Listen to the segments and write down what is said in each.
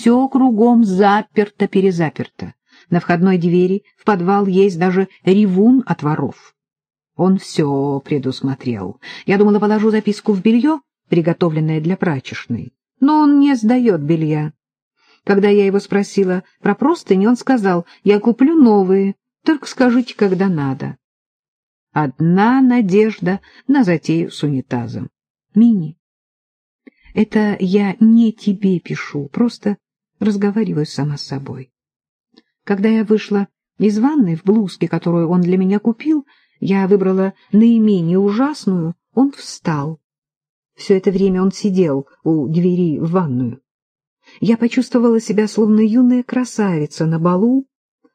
все кругом заперто-перезаперто. На входной двери в подвал есть даже ревун от воров. Он все предусмотрел. Я думала, положу записку в белье, приготовленное для прачечной. Но он не сдает белья. Когда я его спросила про простыни, он сказал, я куплю новые, только скажите, когда надо. Одна надежда на затею с унитазом. Мини, это я не тебе пишу, просто разговариваю сама с собой. Когда я вышла из ванной в блузке, которую он для меня купил, я выбрала наименее ужасную, он встал. Все это время он сидел у двери в ванную. Я почувствовала себя словно юная красавица на балу,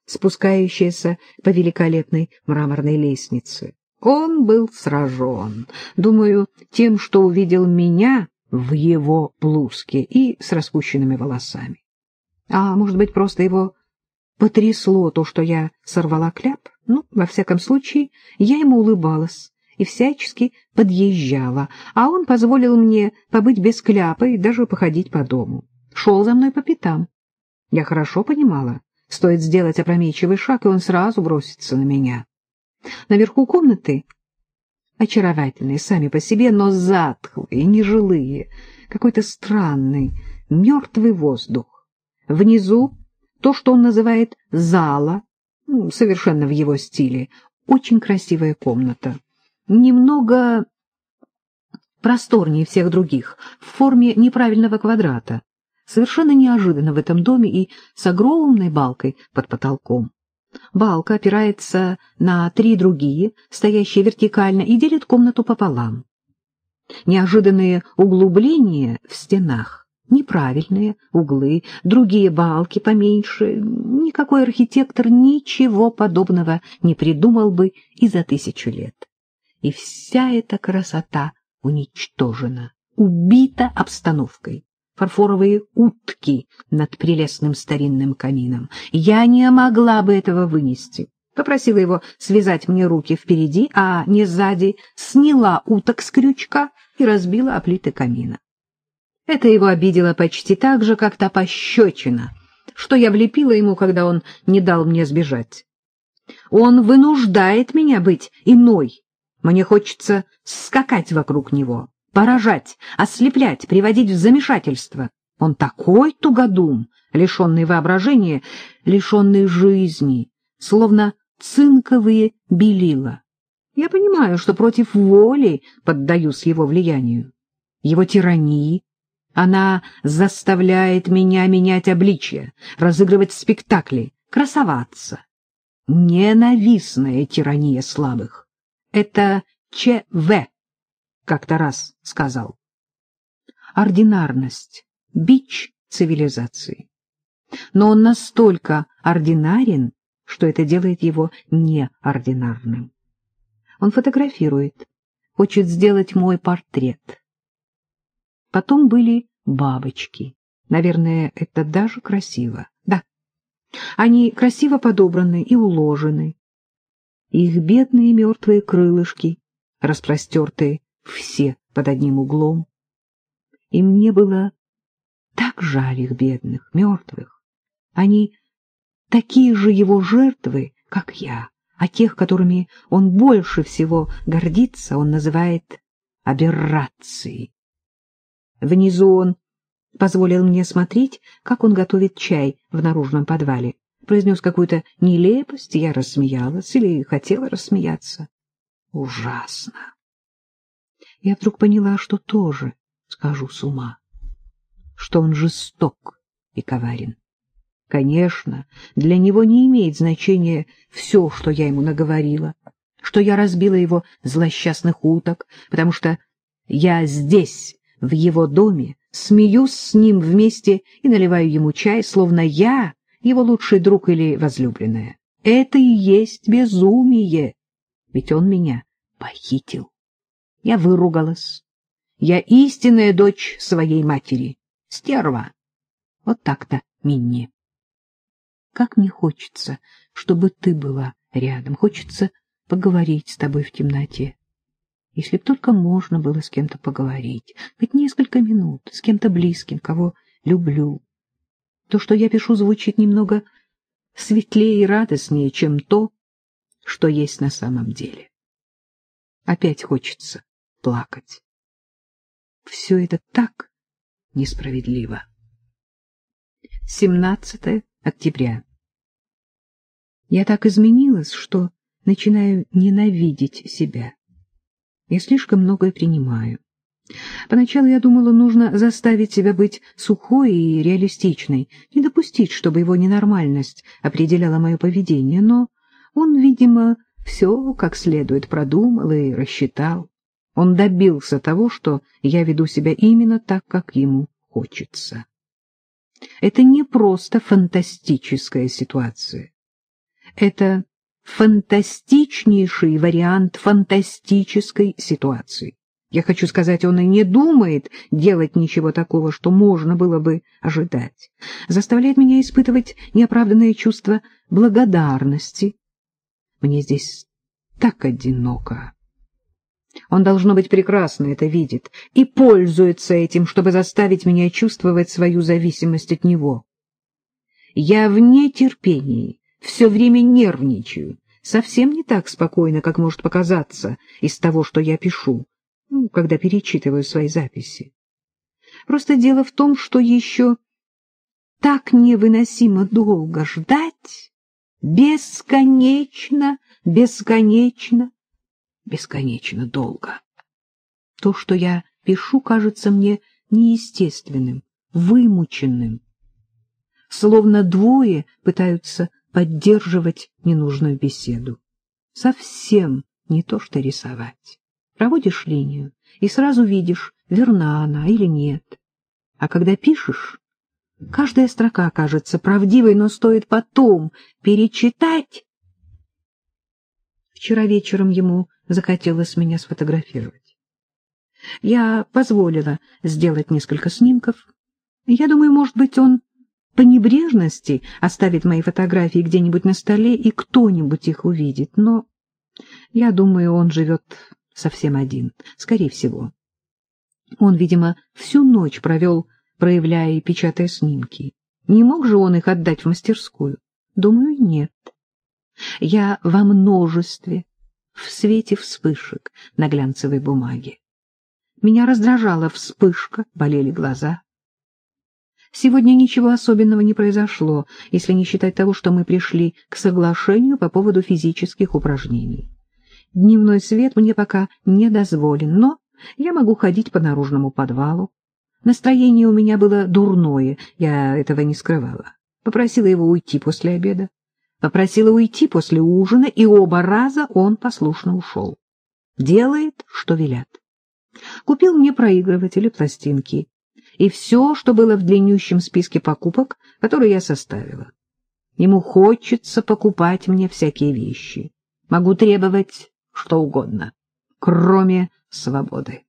спускающаяся по великолепной мраморной лестнице. Он был сражен, думаю, тем, что увидел меня в его блузке и с распущенными волосами. А может быть, просто его потрясло то, что я сорвала кляп? Ну, во всяком случае, я ему улыбалась и всячески подъезжала, а он позволил мне побыть без кляпа и даже походить по дому. Шел за мной по пятам. Я хорошо понимала, стоит сделать опрометчивый шаг, и он сразу бросится на меня. Наверху комнаты очаровательные сами по себе, но затхлые, нежилые, какой-то странный, мертвый воздух. Внизу то, что он называет «зала», ну, совершенно в его стиле, очень красивая комната. Немного просторнее всех других, в форме неправильного квадрата. Совершенно неожиданно в этом доме и с огромной балкой под потолком. Балка опирается на три другие, стоящие вертикально, и делит комнату пополам. Неожиданные углубления в стенах, неправильные углы, другие балки поменьше. Никакой архитектор ничего подобного не придумал бы и за тысячу лет. И вся эта красота уничтожена, убита обстановкой фарфоровые утки над прелестным старинным камином. Я не могла бы этого вынести. Попросила его связать мне руки впереди, а не сзади, сняла уток с крючка и разбила о плиты камина. Это его обидело почти так же, как та пощечина, что я влепила ему, когда он не дал мне сбежать. Он вынуждает меня быть иной. Мне хочется скакать вокруг него поражать, ослеплять, приводить в замешательство. Он такой тугодум, лишенный воображения, лишенный жизни, словно цинковые белила. Я понимаю, что против воли поддаюсь его влиянию, его тирании. Она заставляет меня менять обличье, разыгрывать спектакли, красоваться. Ненавистная тирания слабых. Это ЧВ как-то раз сказал. Ординарность — бич цивилизации. Но он настолько ординарен, что это делает его неординарным. Он фотографирует, хочет сделать мой портрет. Потом были бабочки. Наверное, это даже красиво. Да, они красиво подобраны и уложены. Их бедные мертвые крылышки, распростертые все под одним углом. И мне было так жаль их бедных, мертвых. Они такие же его жертвы, как я, а тех, которыми он больше всего гордится, он называет аберрацией. Внизу он позволил мне смотреть, как он готовит чай в наружном подвале. Произнес какую-то нелепость, я рассмеялась или хотела рассмеяться. Ужасно. Я вдруг поняла, что тоже скажу с ума, что он жесток и коварен. Конечно, для него не имеет значения все, что я ему наговорила, что я разбила его злосчастных уток, потому что я здесь, в его доме, смеюсь с ним вместе и наливаю ему чай, словно я его лучший друг или возлюбленная. Это и есть безумие, ведь он меня похитил. Я выругалась. Я истинная дочь своей матери. Стерва. Вот так-то, Минни. Как мне хочется, чтобы ты была рядом. Хочется поговорить с тобой в темноте. Если б только можно было с кем-то поговорить, хоть несколько минут, с кем-то близким, кого люблю. То, что я пишу, звучит немного светлее и радостнее, чем то, что есть на самом деле. Опять хочется плакать. Все это так несправедливо. 17 октября. Я так изменилась, что начинаю ненавидеть себя. Я слишком многое принимаю. Поначалу я думала, нужно заставить себя быть сухой и реалистичной, не допустить, чтобы его ненормальность определяла мое поведение, но он, видимо, все как следует продумал и рассчитал. Он добился того, что я веду себя именно так, как ему хочется. Это не просто фантастическая ситуация. Это фантастичнейший вариант фантастической ситуации. Я хочу сказать, он и не думает делать ничего такого, что можно было бы ожидать. Заставляет меня испытывать неоправданное чувство благодарности. Мне здесь так одиноко. Он, должно быть, прекрасно это видит и пользуется этим, чтобы заставить меня чувствовать свою зависимость от него. Я в нетерпении, все время нервничаю, совсем не так спокойно, как может показаться из того, что я пишу ну, когда перечитываю свои записи. Просто дело в том, что еще так невыносимо долго ждать, бесконечно, бесконечно, бесконечно долго. То, что я пишу, кажется мне неестественным, вымученным. Словно двое пытаются поддерживать ненужную беседу. Совсем не то, что рисовать. Проводишь линию и сразу видишь, верна она или нет. А когда пишешь, каждая строка кажется правдивой, но стоит потом перечитать. Вчера вечером ему захотелось меня сфотографировать. Я позволила сделать несколько снимков. Я думаю, может быть, он по небрежности оставит мои фотографии где-нибудь на столе, и кто-нибудь их увидит. Но я думаю, он живет совсем один, скорее всего. Он, видимо, всю ночь провел, проявляя и печатая снимки. Не мог же он их отдать в мастерскую? Думаю, нет. Я во множестве, в свете вспышек на глянцевой бумаге. Меня раздражала вспышка, болели глаза. Сегодня ничего особенного не произошло, если не считать того, что мы пришли к соглашению по поводу физических упражнений. Дневной свет мне пока не дозволен, но я могу ходить по наружному подвалу. Настроение у меня было дурное, я этого не скрывала. Попросила его уйти после обеда, попросила уйти после ужина, и оба раза он послушно ушел. Делает, что велят. Купил мне проигрыватели, пластинки и все, что было в длиннющем списке покупок, который я составила. Ему хочется покупать мне всякие вещи. Могу требовать что угодно, кроме свободы.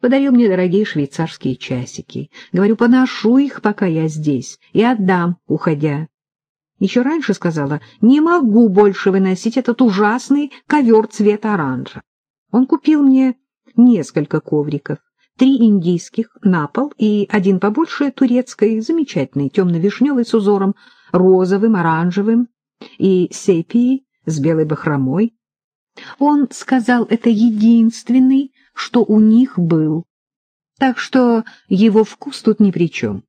Подарил мне дорогие швейцарские часики. Говорю, поношу их, пока я здесь, и отдам, уходя. Еще раньше сказала, не могу больше выносить этот ужасный ковер цвета оранжа. Он купил мне несколько ковриков, три индийских на пол и один побольше турецкой, замечательный, темно-вишневый с узором розовым, оранжевым и сепией с белой бахромой. Он сказал, это единственный, что у них был. Так что его вкус тут ни при чем.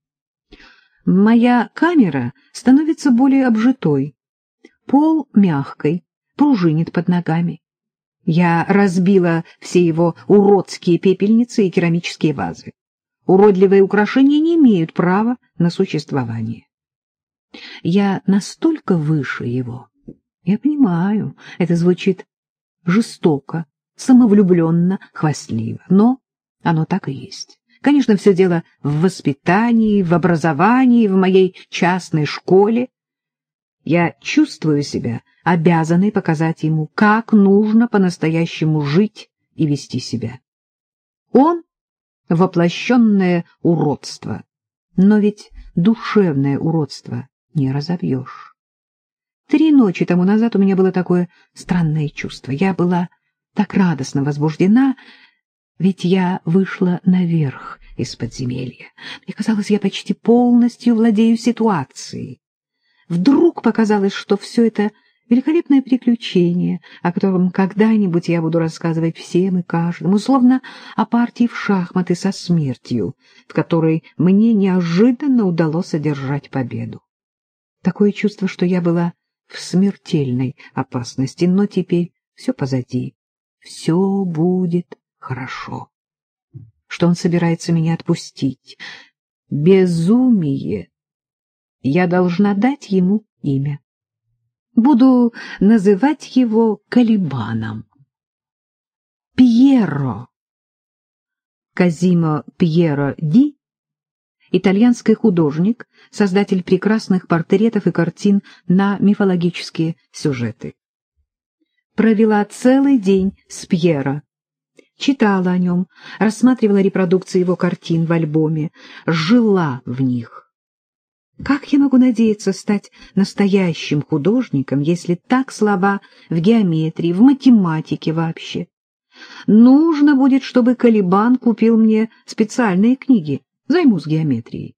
Моя камера становится более обжитой. Пол мягкой, пружинит под ногами. Я разбила все его уродские пепельницы и керамические вазы. Уродливые украшения не имеют права на существование. Я настолько выше его. Я понимаю, это звучит жестоко, самовлюбленно, хвастливо. Но оно так и есть. Конечно, все дело в воспитании, в образовании, в моей частной школе. Я чувствую себя обязанной показать ему, как нужно по-настоящему жить и вести себя. Он — воплощенное уродство, но ведь душевное уродство не разобьешь. Три ночи тому назад у меня было такое странное чувство. Я была так радостно возбуждена, Ведь я вышла наверх из подземелья. Мне казалось, я почти полностью владею ситуацией. Вдруг показалось, что все это великолепное приключение, о котором когда-нибудь я буду рассказывать всем и каждому, словно о партии в шахматы со смертью, в которой мне неожиданно удалось одержать победу. Такое чувство, что я была в смертельной опасности, но теперь все позади, все будет хорошо. Что он собирается меня отпустить? Безумие! Я должна дать ему имя. Буду называть его Калибаном. Пьеро. Казимо Пьеро Ди, итальянский художник, создатель прекрасных портретов и картин на мифологические сюжеты. Провела целый день с Пьеро. Читала о нем, рассматривала репродукции его картин в альбоме, жила в них. Как я могу надеяться стать настоящим художником, если так слаба в геометрии, в математике вообще? Нужно будет, чтобы Калибан купил мне специальные книги. Займусь геометрией.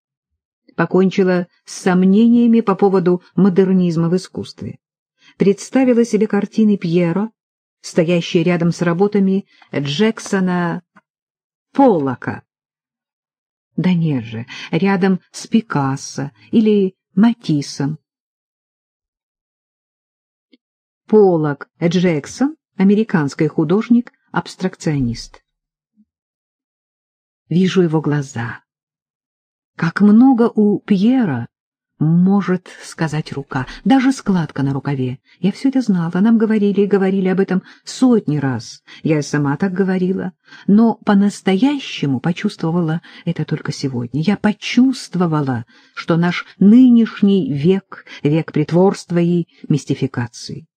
Покончила с сомнениями по поводу модернизма в искусстве. Представила себе картины Пьеро, стоящие рядом с работами Джексона Поллока. Да нет же, рядом с Пикассо или Матиссом. Полок Джексон, американский художник, абстракционист. Вижу его глаза. Как много у Пьера может сказать рука, даже складка на рукаве. Я все это знала, нам говорили и говорили об этом сотни раз. Я и сама так говорила, но по-настоящему почувствовала это только сегодня. Я почувствовала, что наш нынешний век — век притворства и мистификации.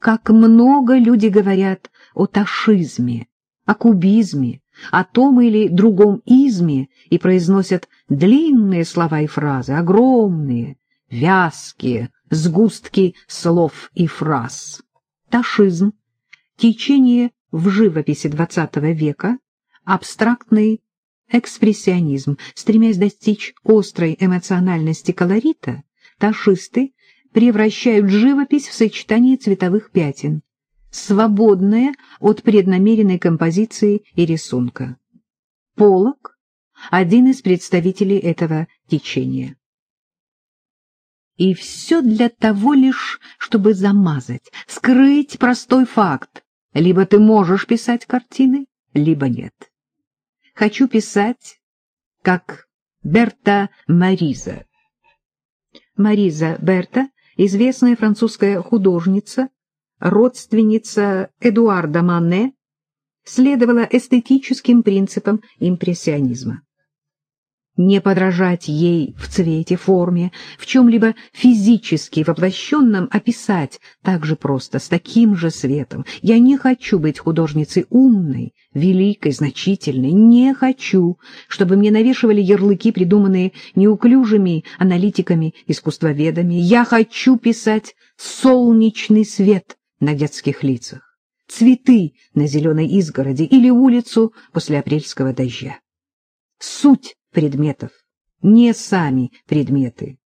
Как много люди говорят о ташизме, о кубизме, о том или другом изме и произносят длинные слова и фразы, огромные, вязкие, сгустки слов и фраз. Ташизм — течение в живописи XX века, абстрактный экспрессионизм, стремясь достичь острой эмоциональности колорита, ташисты превращают живопись в сочетание цветовых пятен, свободное от преднамеренной композиции и рисунка. Полок — один из представителей этого течения. И все для того лишь, чтобы замазать, скрыть простой факт. Либо ты можешь писать картины, либо нет. Хочу писать, как Берта Мариза. Мариза Берта — известная французская художница, родственница Эдуарда Мане, следовала эстетическим принципам импрессионизма. Не подражать ей в цвете, форме, в чем-либо физически воплощенном описать так же просто, с таким же светом. Я не хочу быть художницей умной, великой, значительной. Не хочу, чтобы мне навешивали ярлыки, придуманные неуклюжими аналитиками-искусствоведами. Я хочу писать солнечный свет, на детских лицах, цветы на зеленой изгороди или улицу после апрельского дождя. Суть предметов, не сами предметы.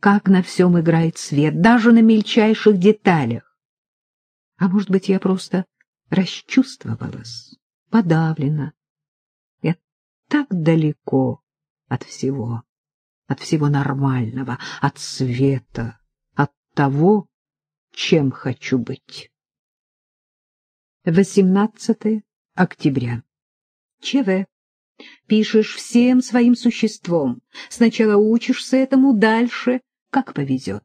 Как на всем играет свет, даже на мельчайших деталях. А может быть, я просто расчувствовалась, подавлена. Я так далеко от всего, от всего нормального, от света, от того, чем хочу быть. 18 октября. ЧВ. Пишешь всем своим существом. Сначала учишься этому, дальше как повезет.